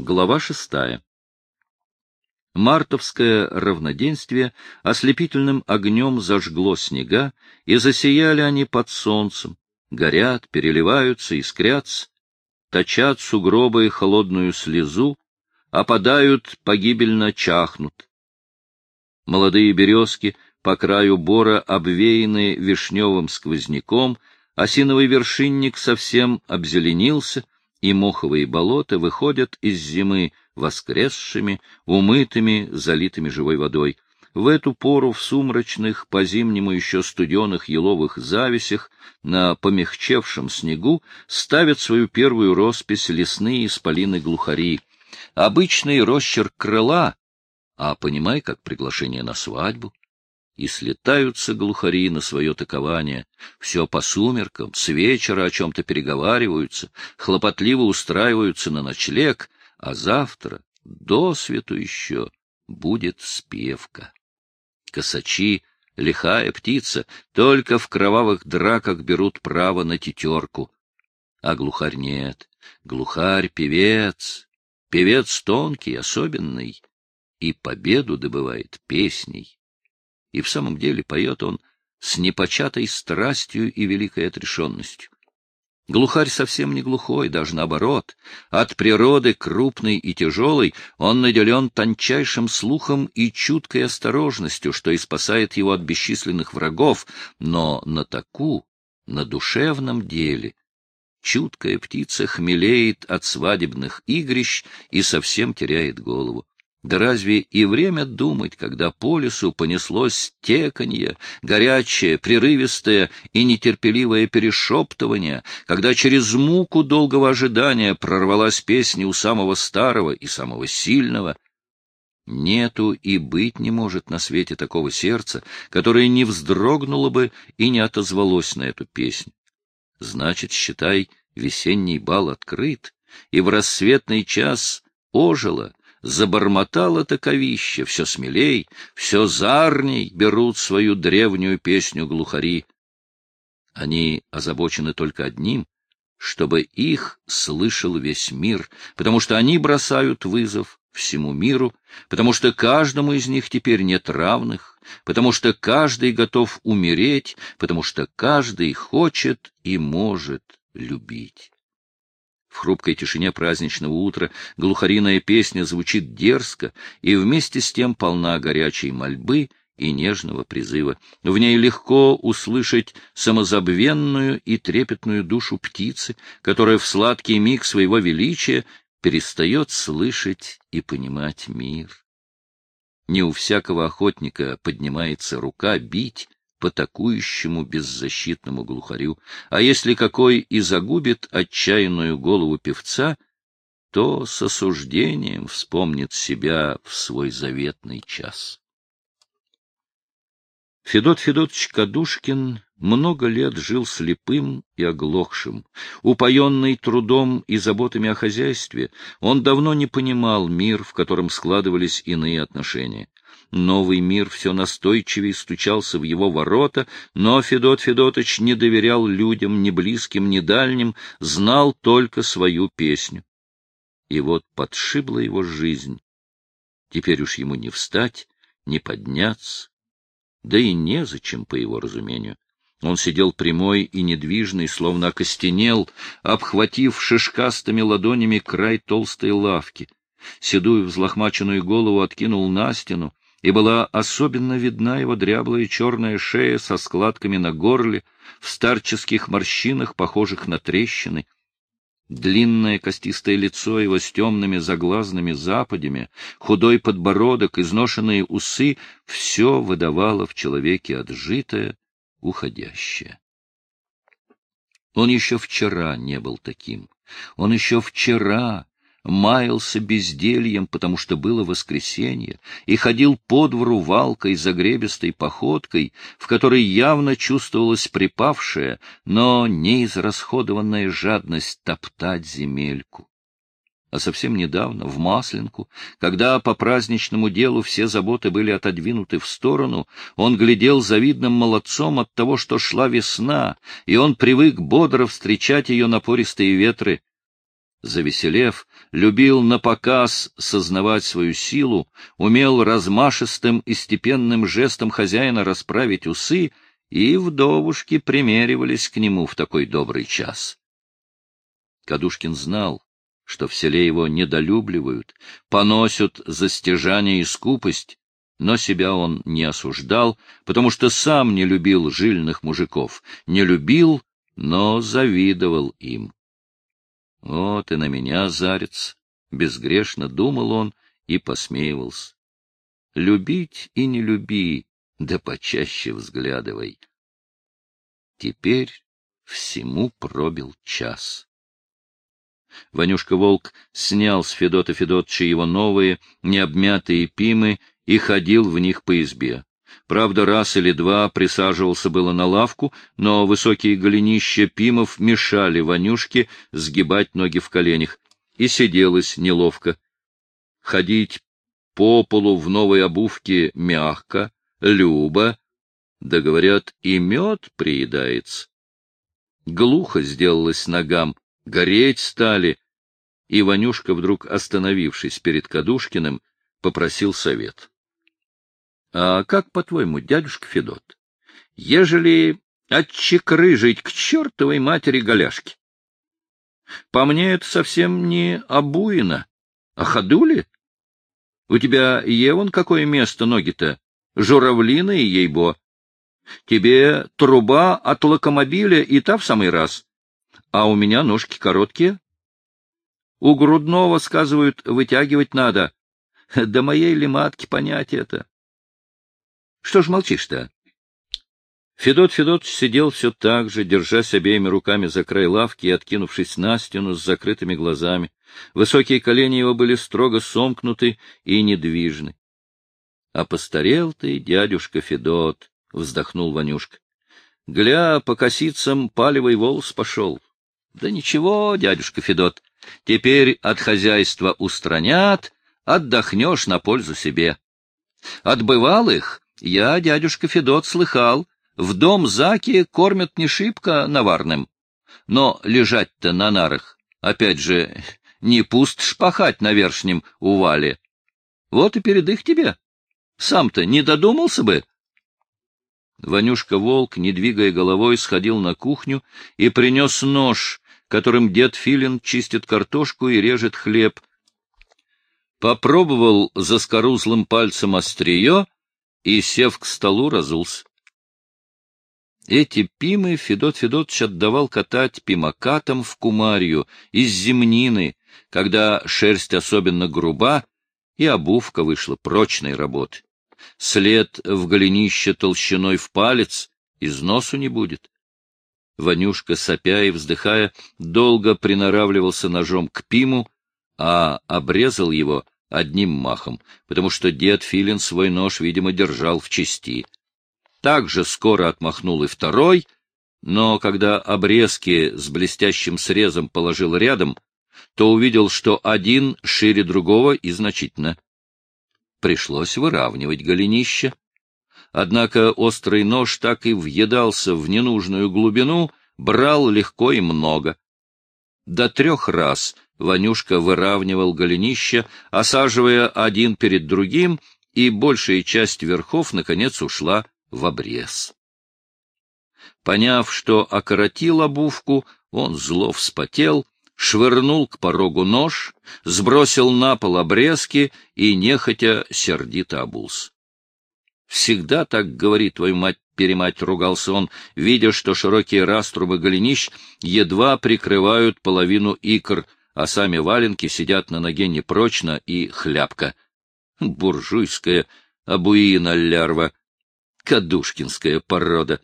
Глава шестая. Мартовское равноденствие ослепительным огнем зажгло снега, и засияли они под солнцем, горят, переливаются, искрятся, точат сугробы холодную слезу, опадают, погибельно чахнут. Молодые березки по краю бора обвеяны вишневым сквозняком, осиновый вершинник совсем обзеленился — и моховые болота выходят из зимы воскресшими, умытыми, залитыми живой водой. В эту пору в сумрачных, по-зимнему еще студеных еловых зависях на помягчевшем снегу ставят свою первую роспись лесные исполины-глухари. Обычный росчерк крыла, а понимай, как приглашение на свадьбу и слетаются глухари на свое такование. Все по сумеркам, с вечера о чем-то переговариваются, хлопотливо устраиваются на ночлег, а завтра, до свету еще, будет спевка. Косачи — лихая птица, только в кровавых драках берут право на тетерку. А глухарь нет, глухарь — певец, певец тонкий, особенный, и победу добывает песней. И в самом деле поет он с непочатой страстью и великой отрешенностью. Глухарь совсем не глухой, даже наоборот. От природы крупный и тяжелый он наделен тончайшим слухом и чуткой осторожностью, что и спасает его от бесчисленных врагов, но на таку, на душевном деле, чуткая птица хмелеет от свадебных игрищ и совсем теряет голову. Да разве и время думать, когда по лесу понеслось теканье, горячее, прерывистое и нетерпеливое перешептывание, когда через муку долгого ожидания прорвалась песня у самого старого и самого сильного? Нету и быть не может на свете такого сердца, которое не вздрогнуло бы и не отозвалось на эту песню. Значит, считай, весенний бал открыт, и в рассветный час ожило, забормотало таковище, все смелей, все зарней берут свою древнюю песню глухари. Они озабочены только одним, чтобы их слышал весь мир, потому что они бросают вызов всему миру, потому что каждому из них теперь нет равных, потому что каждый готов умереть, потому что каждый хочет и может любить. Хрупкой тишине праздничного утра глухариная песня звучит дерзко и вместе с тем полна горячей мольбы и нежного призыва. В ней легко услышать самозабвенную и трепетную душу птицы, которая в сладкий миг своего величия перестает слышать и понимать мир. Не у всякого охотника поднимается рука бить, по такующему беззащитному глухарю, а если какой и загубит отчаянную голову певца, то с осуждением вспомнит себя в свой заветный час. Федот Федотович Кадушкин много лет жил слепым и оглохшим. Упоенный трудом и заботами о хозяйстве, он давно не понимал мир, в котором складывались иные отношения. Новый мир все настойчивее стучался в его ворота, но Федот Федотович не доверял людям, ни близким, ни дальним, знал только свою песню. И вот подшибла его жизнь. Теперь уж ему не встать, не подняться, да и незачем, по его разумению. Он сидел прямой и недвижный, словно окостенел, обхватив шишкастыми ладонями край толстой лавки. Седую взлохмаченную голову откинул на стену, и была особенно видна его дряблая черная шея со складками на горле, в старческих морщинах, похожих на трещины. Длинное костистое лицо его с темными заглазными западями, худой подбородок, изношенные усы — все выдавало в человеке отжитое, уходящее. Он еще вчера не был таким. Он еще вчера маялся бездельем, потому что было воскресенье, и ходил по двору валкой, загребистой походкой, в которой явно чувствовалась припавшая, но неизрасходованная жадность топтать земельку. А совсем недавно, в Масленку, когда по праздничному делу все заботы были отодвинуты в сторону, он глядел завидным молодцом от того, что шла весна, и он привык бодро встречать ее напористые ветры, завеселев, любил напоказ сознавать свою силу, умел размашистым и степенным жестом хозяина расправить усы, и вдовушки примеривались к нему в такой добрый час. Кадушкин знал, что в селе его недолюбливают, поносят за стяжание и скупость, но себя он не осуждал, потому что сам не любил жильных мужиков, не любил, но завидовал им. Вот и на меня зарец, безгрешно думал он и посмеивался. Любить и не люби, да почаще взглядывай. Теперь всему пробил час. Ванюшка-волк снял с Федота Федотча его новые, необмятые пимы и ходил в них по избе. Правда, раз или два присаживался было на лавку, но высокие голенища пимов мешали Ванюшке сгибать ноги в коленях, и сиделось неловко. Ходить по полу в новой обувке мягко, любо, да, говорят, и мед приедается. Глухо сделалось ногам, гореть стали, и Ванюшка, вдруг остановившись перед Кадушкиным, попросил совет. — А как, по-твоему, дядюшка Федот, ежели отчекрыжить к чертовой матери голяшки? По мне это совсем не обуина, а ходули. У тебя Евон какое место ноги-то? Журавлиные, ей-бо. Тебе труба от локомобиля и та в самый раз. А у меня ножки короткие. У грудного, сказывают, вытягивать надо. Да моей ли понять это? Что ж молчишь-то? Федот Федотович сидел все так же, держась обеими руками за край лавки и откинувшись на стену с закрытыми глазами. Высокие колени его были строго сомкнуты и недвижны. — А постарел ты, дядюшка Федот, — вздохнул Ванюшка. — Гля, по косицам палевый волос пошел. — Да ничего, дядюшка Федот, теперь от хозяйства устранят, отдохнешь на пользу себе. От бывалых я, дядюшка Федот, слыхал, в дом Заки кормят не шибко наварным. Но лежать-то на нарах, опять же, не пуст шпахать на вершнем увале. Вот и передых тебе. Сам-то не додумался бы. Ванюшка-волк, не двигая головой, сходил на кухню и принес нож, которым дед Филин чистит картошку и режет хлеб. Попробовал за скорузлым пальцем острие и, сев к столу, разулся. Эти пимы Федот Федотович отдавал катать пимокатам в кумарию из земнины, когда шерсть особенно груба, и обувка вышла прочной работы. След в голенище толщиной в палец из носу не будет. Ванюшка, сопя и вздыхая, долго приноравливался ножом к пиму, а обрезал его одним махом, потому что дед Филин свой нож, видимо, держал в чести. Так же скоро отмахнул и второй, но когда обрезки с блестящим срезом положил рядом, то увидел, что один шире другого и значительно. Пришлось выравнивать голенище. Однако острый нож так и въедался в ненужную глубину, брал легко и много. До трех раз Ванюшка выравнивал голенище, осаживая один перед другим, и большая часть верхов, наконец, ушла в обрез. Поняв, что окоротил обувку, он зло вспотел, швырнул к порогу нож, сбросил на пол обрезки и нехотя сердито обулся. Всегда так говорит твою мать-перемать, ругался он, видя, что широкие раструбы голенищ едва прикрывают половину икр, а сами валенки сидят на ноге непрочно и хляпко. Буржуйская абуина лярва, кадушкинская порода.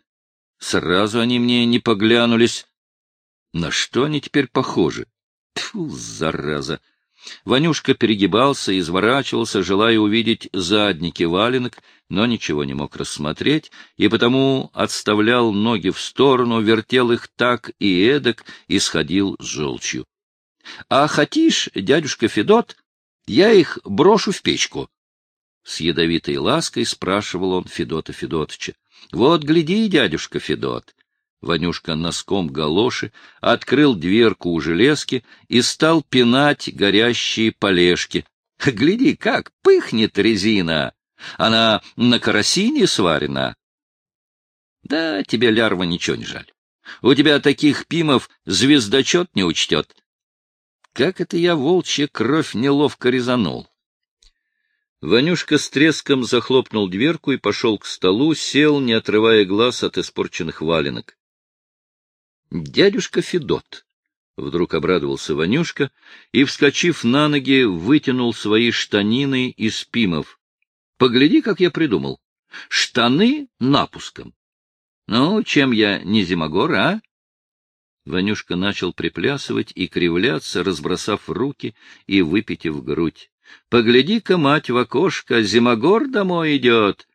Сразу они мне не поглянулись. На что они теперь похожи? Тьфу, зараза! Ванюшка перегибался изворачивался, желая увидеть задники валенок, но ничего не мог рассмотреть, и потому отставлял ноги в сторону, вертел их так и эдак и сходил с желчью. — А хотишь, дядюшка Федот, я их брошу в печку? С ядовитой лаской спрашивал он Федота Федотыча. — Вот гляди, дядюшка Федот, Ванюшка носком галоши открыл дверку у железки и стал пинать горящие полежки. Гляди, как пыхнет резина! Она на карасине сварена. Да, тебе, лярва, ничего не жаль. У тебя таких пимов звездочет не учтет. Как это я волчья кровь неловко резанул? Ванюшка с треском захлопнул дверку и пошел к столу, сел, не отрывая глаз от испорченных валенок. — Дядюшка Федот! — вдруг обрадовался Ванюшка и, вскочив на ноги, вытянул свои штанины из пимов. — Погляди, как я придумал. Штаны напуском. Ну, чем я не зимогор, а? Ванюшка начал приплясывать и кривляться, разбросав руки и выпитив грудь. — Погляди-ка, мать, в окошко, зимогор домой идет!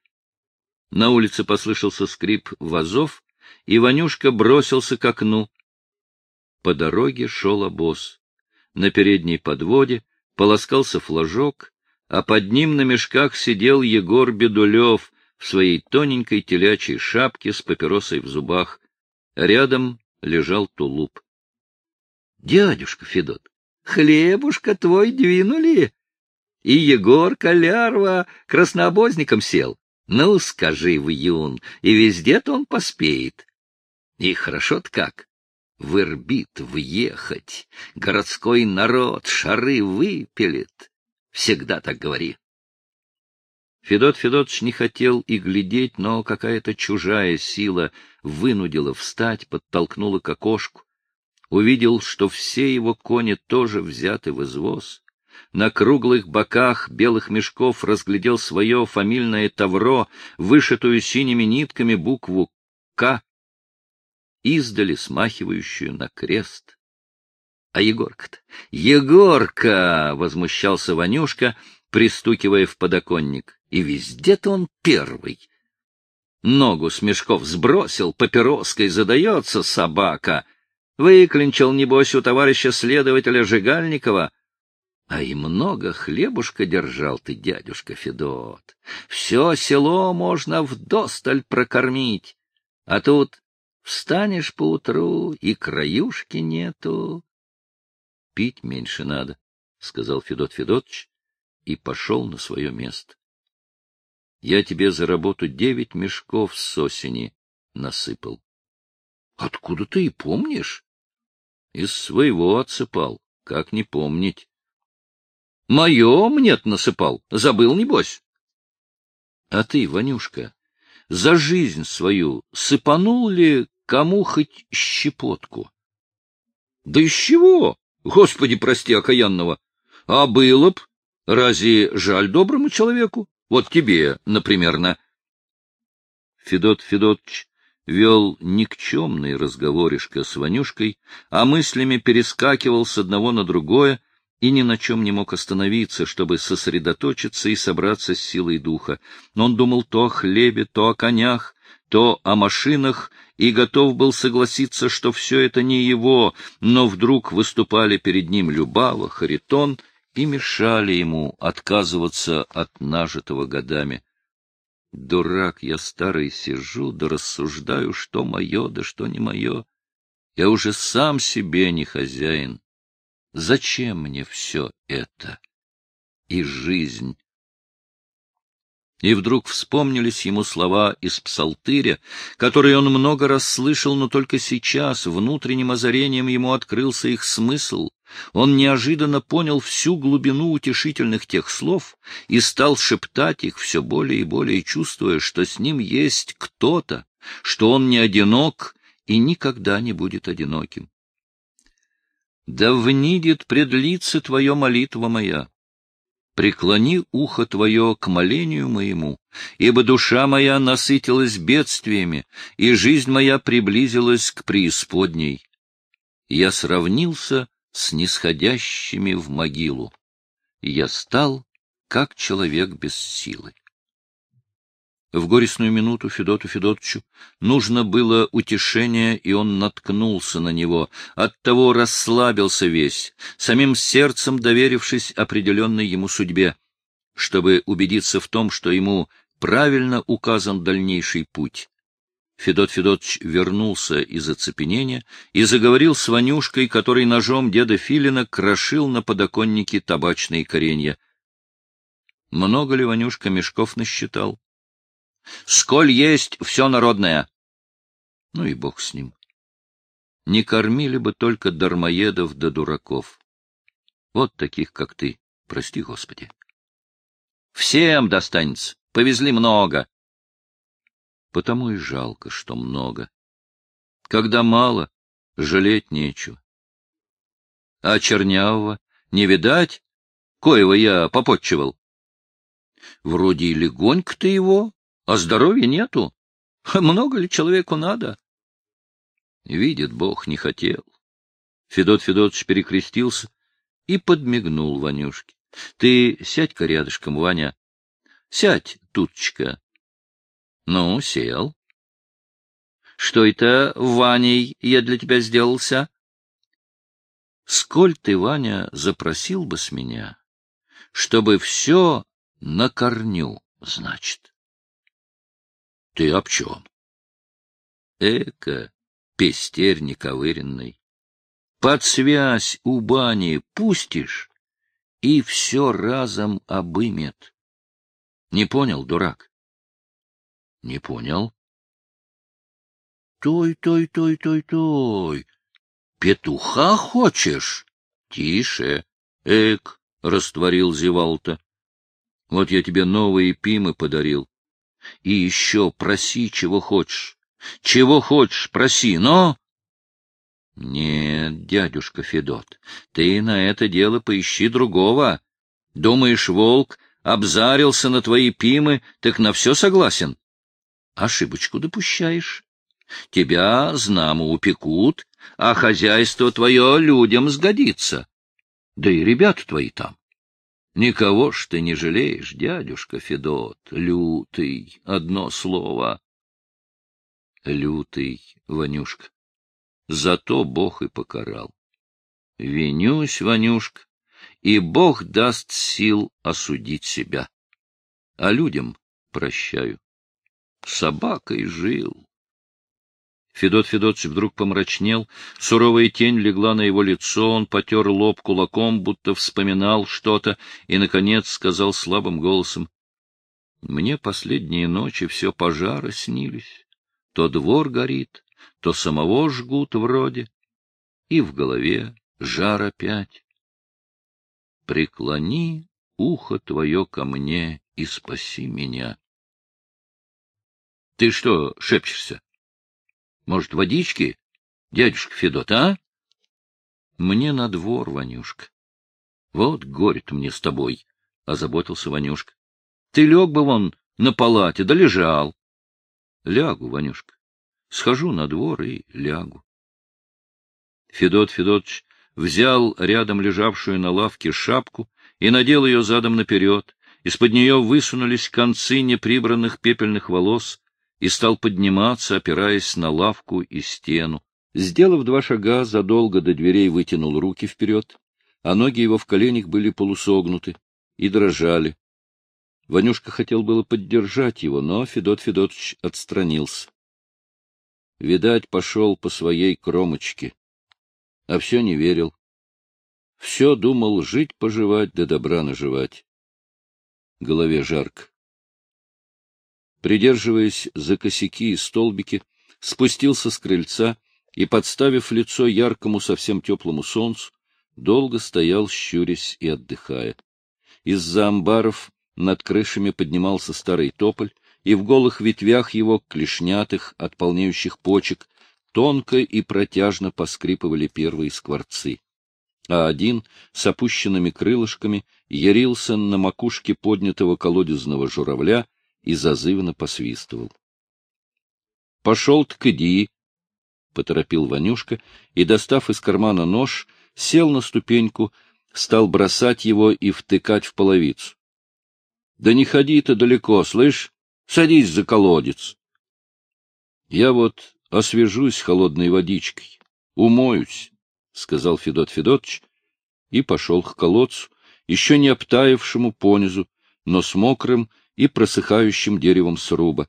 На улице послышался скрип вазов, и Ванюшка бросился к окну. По дороге шел обоз. На передней подводе полоскался флажок, а под ним на мешках сидел Егор Бедулев в своей тоненькой телячьей шапке с папиросой в зубах. Рядом лежал тулуп. — Дядюшка Федот, хлебушка твой двинули? И Егор Колярва краснообозником сел. Ну, скажи в июн, и везде-то он поспеет. И хорошо-то как. В Ирбит въехать, городской народ шары выпилит. Всегда так говори. Федот Федотович не хотел и глядеть, но какая-то чужая сила вынудила встать, подтолкнула к окошку. Увидел, что все его кони тоже взяты в извоз. На круглых боках белых мешков разглядел свое фамильное тавро, вышитую синими нитками букву «К», издали смахивающую на крест. А Егорка-то? Егорка! — возмущался Ванюшка, пристукивая в подоконник. И везде-то он первый. Ногу с мешков сбросил, папироской задается собака. Выклинчил, небось, у товарища следователя Жигальникова. А и много хлебушка держал ты, дядюшка Федот. Все село можно вдосталь прокормить. А тут встанешь поутру, и краюшки нету. — Пить меньше надо, — сказал Федот Федотович и пошел на свое место. Я тебе за работу девять мешков с осени насыпал. — Откуда ты и помнишь? — Из своего отсыпал. Как не помнить? — Мое мне-то насыпал. Забыл, небось? — А ты, Ванюшка, за жизнь свою сыпанул ли кому хоть щепотку? — Да из чего? Господи, прости окаянного! А было б, разве жаль доброму человеку? Вот тебе, например, на... Федот Федотович вел никчемный разговоришко с Ванюшкой, а мыслями перескакивал с одного на другое и ни на чем не мог остановиться, чтобы сосредоточиться и собраться с силой духа. Но он думал то о хлебе, то о конях, то о машинах, и готов был согласиться, что все это не его, но вдруг выступали перед ним Любава, Харитон — и мешали ему отказываться от нажитого годами. Дурак я старый сижу, да рассуждаю, что мое, да что не мое. Я уже сам себе не хозяин. Зачем мне все это? И жизнь и вдруг вспомнились ему слова из псалтыря, которые он много раз слышал, но только сейчас, внутренним озарением ему открылся их смысл. Он неожиданно понял всю глубину утешительных тех слов и стал шептать их все более и более, чувствуя, что с ним есть кто-то, что он не одинок и никогда не будет одиноким. «Да внидит пред лице твое молитва моя, преклони ухо твое к молению моему, ибо душа моя насытилась бедствиями, и жизнь моя приблизилась к преисподней. Я сравнился с нисходящими в могилу. Я стал, как человек без силы. В горестную минуту Федоту Федотовичу нужно было утешение, и он наткнулся на него, оттого расслабился весь, самим сердцем доверившись определенной ему судьбе, чтобы убедиться в том, что ему правильно указан дальнейший путь. Федот Федотович вернулся из оцепенения и заговорил с Ванюшкой, который ножом деда Филина крошил на подоконнике табачные коренья. Много ли Ванюшка мешков насчитал? — Сколь есть все народное! Ну и бог с ним. Не кормили бы только дармоедов да дураков. Вот таких, как ты, прости господи. Всем достанется, повезли много. Потому и жалко, что много. Когда мало, жалеть нечего. А Чернявого не видать, коего я попотчевал. Вроде и легонько ты его, а здоровья нету. Много ли человеку надо? Видит Бог, не хотел. Федот Федотович перекрестился и подмигнул Ванюшке. — Ты сядь-ка рядышком, Ваня. Сядь, туточка. Ну, сел. — Что это, Ваней, я для тебя сделался? — Сколь ты, Ваня, запросил бы с меня, чтобы все на корню, значит. — Ты об чем? — Эка, пестерь нековыренный. Под связь у бани пустишь, и все разом обымет. Не понял, дурак? Не понял. Той, той, той, той, той. Петуха хочешь? Тише. Эк, растворил Зевалта. Вот я тебе новые пимы подарил. И еще проси, чего хочешь. Чего хочешь, проси, но... Нет, дядюшка Федот, ты на это дело поищи другого. Думаешь, волк обзарился на твои пимы, так на все согласен? Ошибочку допущаешь. Тебя, знамо, упекут, а хозяйство твое людям сгодится. Да и ребята твои там. Никого ж ты не жалеешь, дядюшка Федот, лютый, одно слово лютый Ванюшка. Зато Бог и покарал. Винюсь, Ванюшка, и Бог даст сил осудить себя. А людям прощаю. Собакой жил. Федот Федотович вдруг помрачнел, суровая тень легла на его лицо, он потер лоб кулаком, будто вспоминал что-то, и, наконец, сказал слабым голосом, — Мне последние ночи все пожары снились. То двор горит, то самого жгут вроде, и в голове жар опять. Преклони ухо твое ко мне и спаси меня. Ты что шепчешься? Может, водички, дядюшка Федот, а? Мне на двор, Ванюшка. Вот горит мне с тобой, — озаботился Ванюшка. Ты лег бы вон на палате, да лежал. Лягу, Ванюшка. Схожу на двор и лягу. Федот Федотович взял рядом лежавшую на лавке шапку и надел ее задом наперед. Из-под нее высунулись концы неприбранных пепельных волос и стал подниматься, опираясь на лавку и стену. Сделав два шага, задолго до дверей вытянул руки вперед, а ноги его в коленях были полусогнуты и дрожали. Ванюшка хотел было поддержать его, но Федот Федотович отстранился. Видать, пошел по своей кромочке. А все не верил. Все думал жить-поживать да добра наживать. Голове жарко. Придерживаясь за косяки и столбики, спустился с крыльца и, подставив лицо яркому, совсем теплому солнцу, долго стоял, щурясь и отдыхая. Из-за амбаров над крышами поднимался старый тополь, и в голых ветвях его, клешнятых от полнеющих почек, тонко и протяжно поскрипывали первые скворцы. А один с опущенными крылышками ярился на макушке поднятого колодезного журавля и зазывно посвистывал. — Пошел-то к иди, — поторопил Ванюшка, и, достав из кармана нож, сел на ступеньку, стал бросать его и втыкать в половицу. Да не ходи ты далеко, слышь? Садись за колодец. Я вот освежусь холодной водичкой, умоюсь, — сказал Федот Федотович, и пошел к колодцу, еще не обтаявшему понизу, но с мокрым и просыхающим деревом сруба.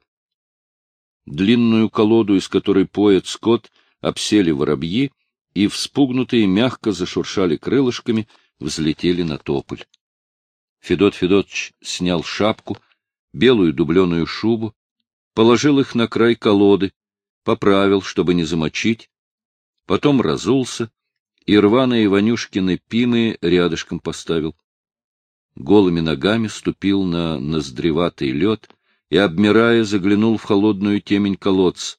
длинную колоду, из которой поет скот, обсели воробьи, и, вспугнутые, мягко зашуршали крылышками, взлетели на тополь. Федот Федотович снял шапку, белую дубленую шубу, положил их на край колоды, поправил, чтобы не замочить, потом разулся и рваные Ванюшкины пимы рядышком поставил. Голыми ногами ступил на ноздреватый лед и, обмирая, заглянул в холодную темень колодца.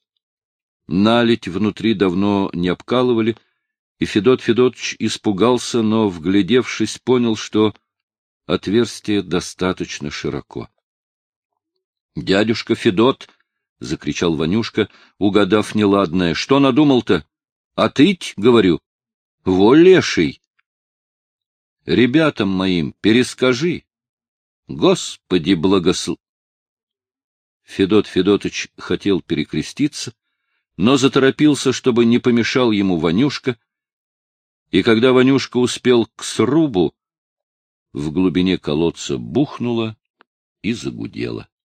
Налить внутри давно не обкалывали, и Федот Федотович испугался, но, вглядевшись, понял, что отверстие достаточно широко. — Дядюшка Федот! — закричал Ванюшка, угадав неладное. — Что надумал-то? Отыть, говорю. — Во, леший! Ребятам моим перескажи. Господи благосл... Федот Федотыч хотел перекреститься, но заторопился, чтобы не помешал ему Ванюшка, и когда Ванюшка успел к срубу, в глубине колодца бухнуло и загудело.